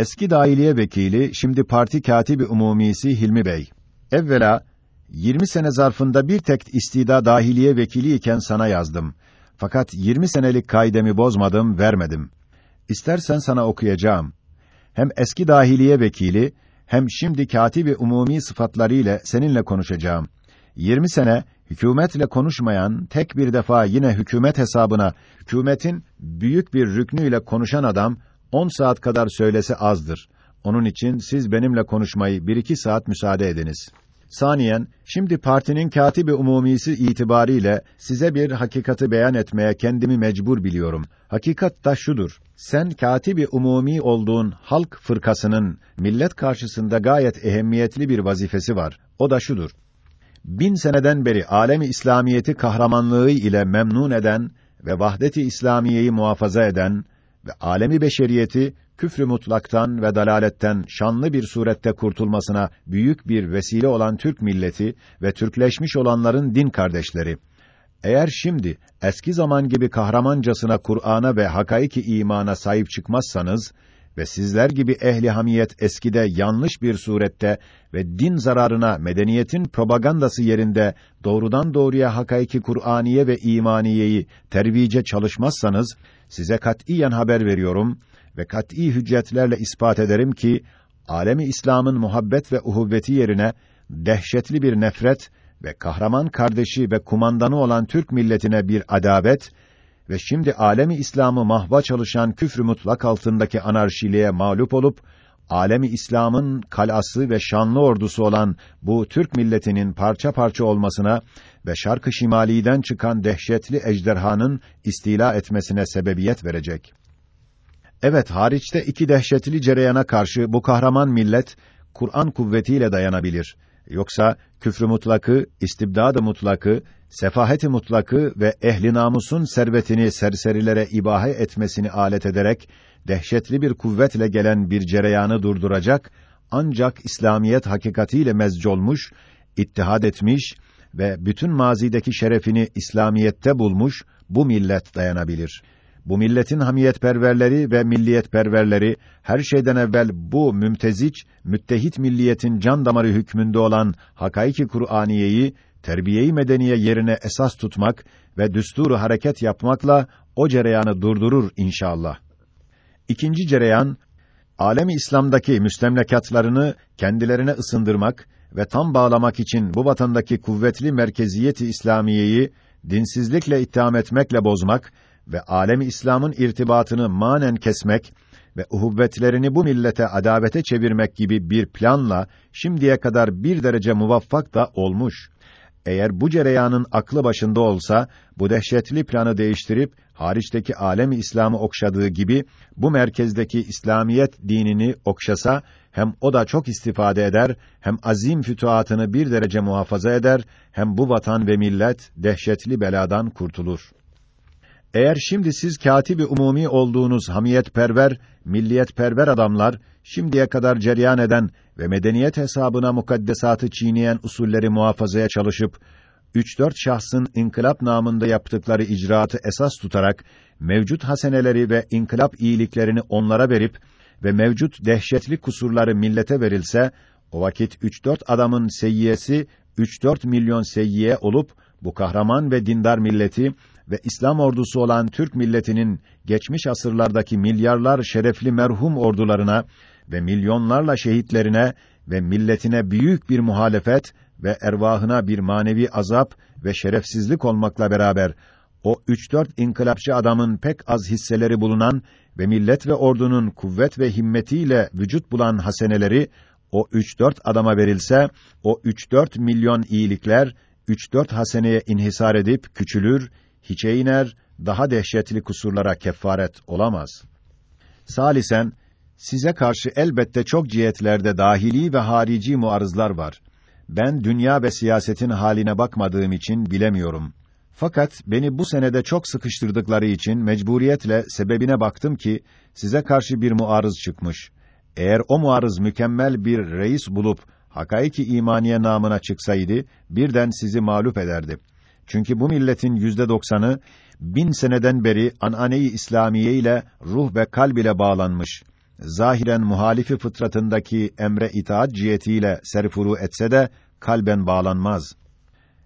Eski dahiliye vekili, şimdi parti katibi umumisi Hilmi Bey. Evvela 20 sene zarfında bir tek istida dahiliye vekili iken sana yazdım. Fakat 20 senelik kaidemi bozmadım, vermedim. İstersen sana okuyacağım. Hem eski dahiliye vekili hem şimdi katibi umumi sıfatlarıyla seninle konuşacağım. 20 sene hükümetle konuşmayan, tek bir defa yine hükümet hesabına hükümetin büyük bir rüknüyle konuşan adam 10 saat kadar söylese azdır. Onun için siz benimle konuşmayı bir iki saat müsaade ediniz. Saniyen, şimdi partinin katibi umumisi itibariyle size bir hakikati beyan etmeye kendimi mecbur biliyorum. Hakikat da şudur. Sen katibi umumi olduğun halk fırkasının millet karşısında gayet ehemmiyetli bir vazifesi var. O da şudur. Bin seneden beri alemi İslamiyeti kahramanlığı ile memnun eden ve vahdet-i İslamiyeyi muhafaza eden ve alemi beşeriyeti küfrü mutlaktan ve dalaletten şanlı bir surette kurtulmasına büyük bir vesile olan Türk milleti ve Türkleşmiş olanların din kardeşleri. Eğer şimdi eski zaman gibi kahramancasına Kur'an'a ve hakaiki imana sahip çıkmazsanız ve sizler gibi ehli hamiyet eskide yanlış bir surette ve din zararına medeniyetin propagandası yerinde doğrudan doğruya hakaiki Kur'aniye ve imaniyeyi tervice çalışmazsanız size katiyen haber veriyorum ve kat'î hüccetlerle ispat ederim ki alemi İslam'ın muhabbet ve uhuvveti yerine dehşetli bir nefret ve kahraman kardeşi ve kumandanı olan Türk milletine bir adabet ve şimdi alemi İslam'ı mahva çalışan küfrü mutlak altındaki anarşiliğe mağlup olup alemi İslam'ın kalası ve şanlı ordusu olan bu Türk milletinin parça parça olmasına ve şarkı şimaliden çıkan dehşetli ejderhanın istila etmesine sebebiyet verecek. Evet, hariçte iki dehşetli cereyana karşı bu kahraman millet Kur'an kuvvetiyle dayanabilir. Yoksa küfrü mutlakı, istibdad-ı mutlakı, sefaheti mutlakı ve ehli namusun servetini serserilere ibahe etmesini alet ederek dehşetli bir kuvvetle gelen bir cereyanı durduracak ancak İslamiyet hakikatiyle mezcolmuş, ittihad etmiş ve bütün mazideki şerefini İslamiyette bulmuş bu millet dayanabilir. Bu milletin hamiyetperverleri ve milliyetperverleri her şeyden evvel bu mümteziç, müttehit milliyetin can damarı hükmünde olan hakaiki Kur'aniyeyi terbiyeyi medeniye yerine esas tutmak ve düsturu hareket yapmakla o cereyanı durdurur inşallah. İkinci cereyan alemi İslam'daki müstemlekatlarını kendilerine ısındırmak ve tam bağlamak için bu vatandaki kuvvetli merkeziyeti İslamiyeyi dinsizlikle itham etmekle bozmak ve alemi İslam'ın irtibatını manen kesmek ve uhuvvetlerini bu millete adavete çevirmek gibi bir planla şimdiye kadar bir derece muvaffak da olmuş. Eğer bu cereyanın aklı başında olsa, bu dehşetli planı değiştirip, hariçteki alemi İslam'ı okşadığı gibi, bu merkezdeki İslamiyet dinini okşasa, hem o da çok istifade eder, hem azim fütuhatını bir derece muhafaza eder, hem bu vatan ve millet dehşetli beladan kurtulur. Eğer şimdi siz katibi umumi olduğunuz hamiyetperver, milliyetperver adamlar, şimdiye kadar cereyan eden ve medeniyet hesabına mukaddesatı çiğneyen usulleri muhafazaya çalışıp, üç dört şahsın inkılap namında yaptıkları icraatı esas tutarak, mevcut haseneleri ve inkılap iyiliklerini onlara verip ve mevcut dehşetli kusurları millete verilse, o vakit üç dört adamın seyyiyesi, üç dört milyon seyyiye olup, bu kahraman ve dindar milleti ve İslam ordusu olan Türk milletinin geçmiş asırlardaki milyarlar şerefli merhum ordularına ve milyonlarla şehitlerine ve milletine büyük bir muhalefet ve ervahına bir manevi azap ve şerefsizlik olmakla beraber o üç dört inkılapçı adamın pek az hisseleri bulunan ve millet ve ordunun kuvvet ve himmetiyle vücut bulan haseneleri o üç dört adama verilse o üç dört milyon iyilikler üç dört haseneye inhisar edip küçülür, hiçe iner, daha dehşetli kusurlara kefaret olamaz. Salisen, size karşı elbette çok cihetlerde dahili ve harici muarızlar var. Ben dünya ve siyasetin haline bakmadığım için bilemiyorum. Fakat beni bu senede çok sıkıştırdıkları için mecburiyetle sebebine baktım ki size karşı bir muarız çıkmış. Eğer o muarız mükemmel bir reis bulup hakaiki imaniye namına çıksaydı birden sizi mağlup ederdi. Çünkü bu milletin yüzde doksanı bin seneden beri an'ane-i İslamiye ile ruh ve kalb ile bağlanmış zahiren muhalifi fıtratındaki emre itaat cihetiyle serfuru etse de kalben bağlanmaz.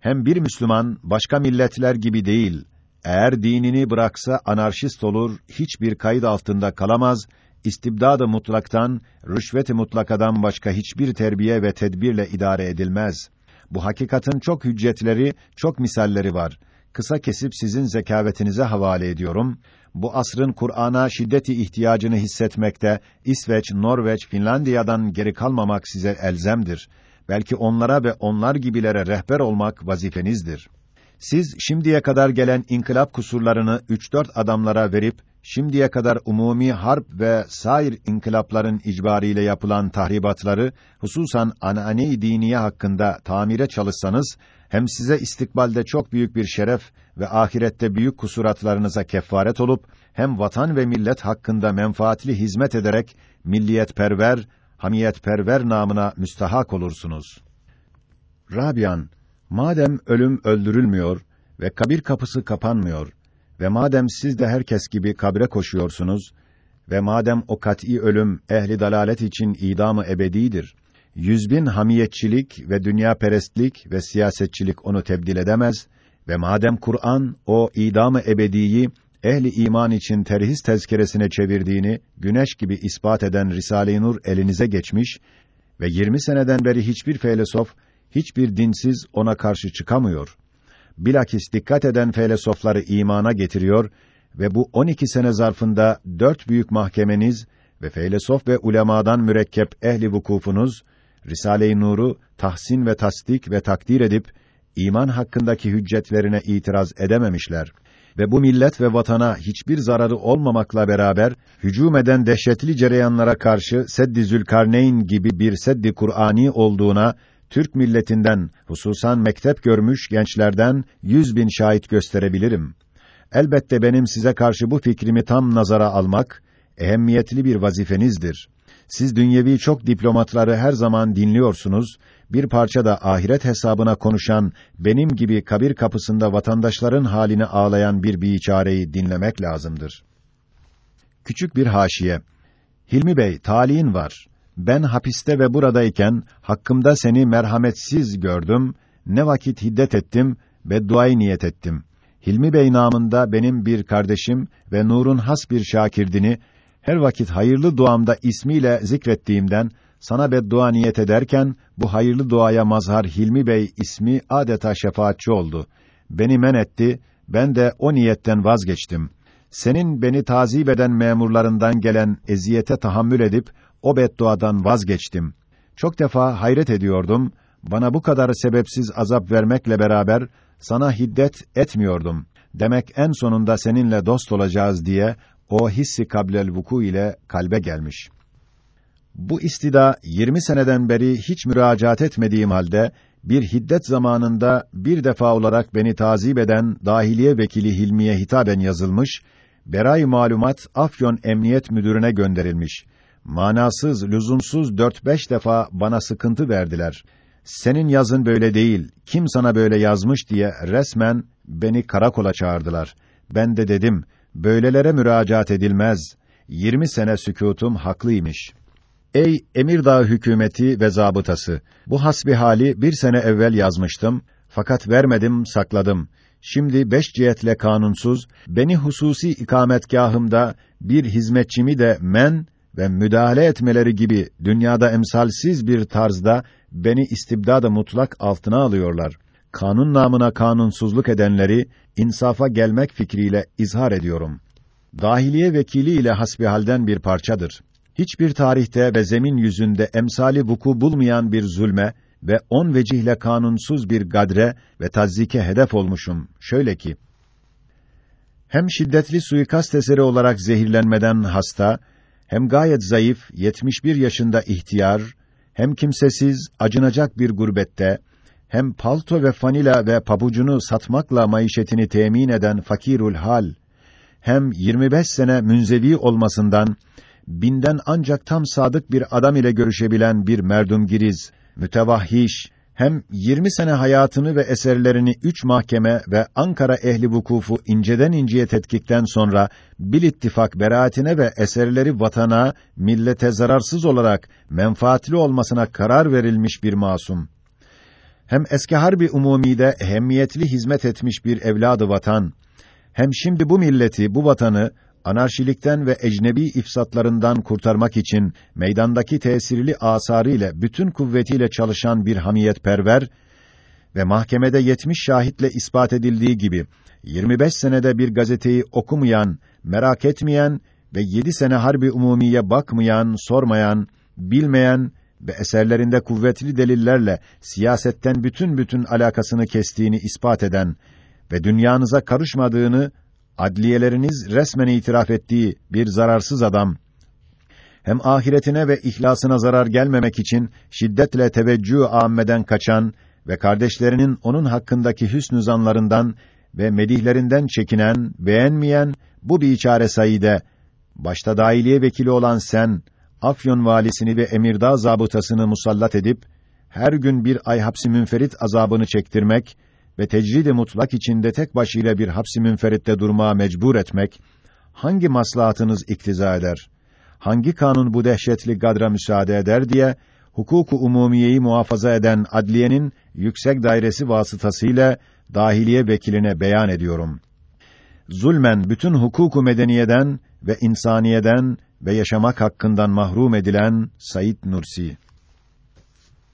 Hem bir Müslüman başka milletler gibi değil, eğer dinini bıraksa anarşist olur, hiçbir kayıt altında kalamaz, istibdad-ı mutlaktan, rüşvet-i mutlakadan başka hiçbir terbiye ve tedbirle idare edilmez. Bu hakikatin çok hüccetleri, çok misalleri var. Kısa kesip sizin zekavetinize havale ediyorum. Bu asrın Kur'an'a şiddeti ihtiyacını hissetmekte, İsveç, Norveç, Finlandiya'dan geri kalmamak size elzemdir. Belki onlara ve onlar gibilere rehber olmak vazifenizdir. Siz şimdiye kadar gelen inkılap kusurlarını üç dört adamlara verip şimdiye kadar umumi harp ve sair inkılapların icbariyle yapılan tahribatları hususan anane diniye hakkında tamire çalışsanız hem size istikbalde çok büyük bir şeref ve ahirette büyük kusuratlarınıza kefaret olup hem vatan ve millet hakkında menfaatli hizmet ederek milliyetperver, hamiyetperver namına müstahak olursunuz. Rabian, madem ölüm öldürülmüyor ve kabir kapısı kapanmıyor ve madem siz de herkes gibi kabre koşuyorsunuz ve madem o kat'î ölüm ehli dalalet için idamı ebedidir. Yüzbin hamiyetçilik ve dünya perestlik ve siyasetçilik onu tebdil edemez ve madem Kur'an o idamı ebediyi ehli iman için terhis tezkeresine çevirdiğini güneş gibi ispat eden Risale-i Nur elinize geçmiş ve 20 seneden beri hiçbir feylesof, hiçbir dinsiz ona karşı çıkamıyor bilakis dikkat eden felsefeleri imana getiriyor ve bu 12 sene zarfında dört büyük mahkemeniz ve feylesof ve ulemadan mürekkep ehli vukufunuz Risale-i Nur'u tahsin ve tasdik ve takdir edip iman hakkındaki hüccetlerine itiraz edememişler ve bu millet ve vatana hiçbir zararı olmamakla beraber hücum eden dehşetli cereyanlara karşı Seddi Zülkarneyn gibi bir Seddi Kur'ani olduğuna Türk milletinden, hususan mektep görmüş gençlerden yüz bin şahit gösterebilirim. Elbette benim size karşı bu fikrimi tam nazara almak, ehemmiyetli bir vazifenizdir. Siz dünyevi çok diplomatları her zaman dinliyorsunuz, bir parça da ahiret hesabına konuşan, benim gibi kabir kapısında vatandaşların halini ağlayan bir biçareyi dinlemek lazımdır. Küçük bir haşiye. Hilmi Bey, talihin var ben hapiste ve buradayken hakkımda seni merhametsiz gördüm, ne vakit hiddet ettim ve duayı niyet ettim. Hilmi Bey namında benim bir kardeşim ve Nur'un has bir şakirdini her vakit hayırlı duamda ismiyle zikrettiğimden sana beddua niyet ederken bu hayırlı duaya mazhar Hilmi Bey ismi adeta şefaatçi oldu. Beni men etti, ben de o niyetten vazgeçtim. Senin beni tazip eden memurlarından gelen eziyete tahammül edip o bedduadan vazgeçtim. Çok defa hayret ediyordum, bana bu kadar sebepsiz azap vermekle beraber sana hiddet etmiyordum. Demek en sonunda seninle dost olacağız diye o hissi kablel vuku ile kalbe gelmiş. Bu istida 20 seneden beri hiç müracaat etmediğim halde bir hiddet zamanında bir defa olarak beni tazip eden dahiliye vekili Hilmiye hitaben yazılmış, beray malumat Afyon Emniyet Müdürüne gönderilmiş manasız, lüzumsuz dört beş defa bana sıkıntı verdiler. Senin yazın böyle değil, kim sana böyle yazmış diye resmen beni karakola çağırdılar. Ben de dedim, böylelere müracaat edilmez. Yirmi sene sükutum haklıymış. Ey Emirdağ hükümeti ve zabıtası! Bu hasbihali bir sene evvel yazmıştım, fakat vermedim, sakladım. Şimdi beş cihetle kanunsuz, beni hususi ikametgahımda bir hizmetçimi de men ve müdahale etmeleri gibi dünyada emsalsiz bir tarzda beni istibdada mutlak altına alıyorlar. Kanun namına kanunsuzluk edenleri insafa gelmek fikriyle izhar ediyorum. Dahiliye vekili ile hasbihalden bir parçadır. Hiçbir tarihte ve zemin yüzünde emsali vuku bulmayan bir zulme ve on vecihle kanunsuz bir gadre ve tazzike hedef olmuşum. Şöyle ki, hem şiddetli suikast eseri olarak zehirlenmeden hasta, hem gayet zayıf, 71 yaşında ihtiyar, hem kimsesiz, acınacak bir gurbette, hem palto ve fanila ve pabucunu satmakla maişetini temin eden fakirul hal, hem 25 sene münzevi olmasından, binden ancak tam sadık bir adam ile görüşebilen bir merdum giriz, mütevahhiş hem 20 sene hayatını ve eserlerini üç mahkeme ve Ankara ehli vukufu inceden inceye tetkikten sonra bil ittifak beraatine ve eserleri vatana, millete zararsız olarak menfaatli olmasına karar verilmiş bir masum. Hem eski harbi umumide ehemmiyetli hizmet etmiş bir evladı vatan, hem şimdi bu milleti, bu vatanı anarşilikten ve ecnebi ifsatlarından kurtarmak için meydandaki tesirli asarı ile bütün kuvvetiyle çalışan bir hamiyetperver ve mahkemede 70 şahitle ispat edildiği gibi 25 senede bir gazeteyi okumayan, merak etmeyen ve 7 sene harbi umumiye bakmayan, sormayan, bilmeyen ve eserlerinde kuvvetli delillerle siyasetten bütün bütün alakasını kestiğini ispat eden ve dünyanıza karışmadığını adliyeleriniz resmen itiraf ettiği bir zararsız adam. Hem ahiretine ve ihlasına zarar gelmemek için şiddetle teveccüh âmmeden kaçan ve kardeşlerinin onun hakkındaki hüsnü zanlarından ve medihlerinden çekinen, beğenmeyen bu biçare Saide başta dahiliye vekili olan sen Afyon valisini ve Emirdağ zabıtasını musallat edip her gün bir ay hapsi münferit azabını çektirmek ve tecrid-i mutlak içinde tek başıyla bir hapsi münferitte durmaya mecbur etmek hangi maslahatınız iktiza eder? Hangi kanun bu dehşetli gadra müsaade eder diye hukuku umumiyeyi muhafaza eden adliyenin yüksek dairesi vasıtasıyla dahiliye vekiline beyan ediyorum. Zulmen bütün hukuku medeniyeden ve insaniyeden ve yaşamak hakkından mahrum edilen Said Nursi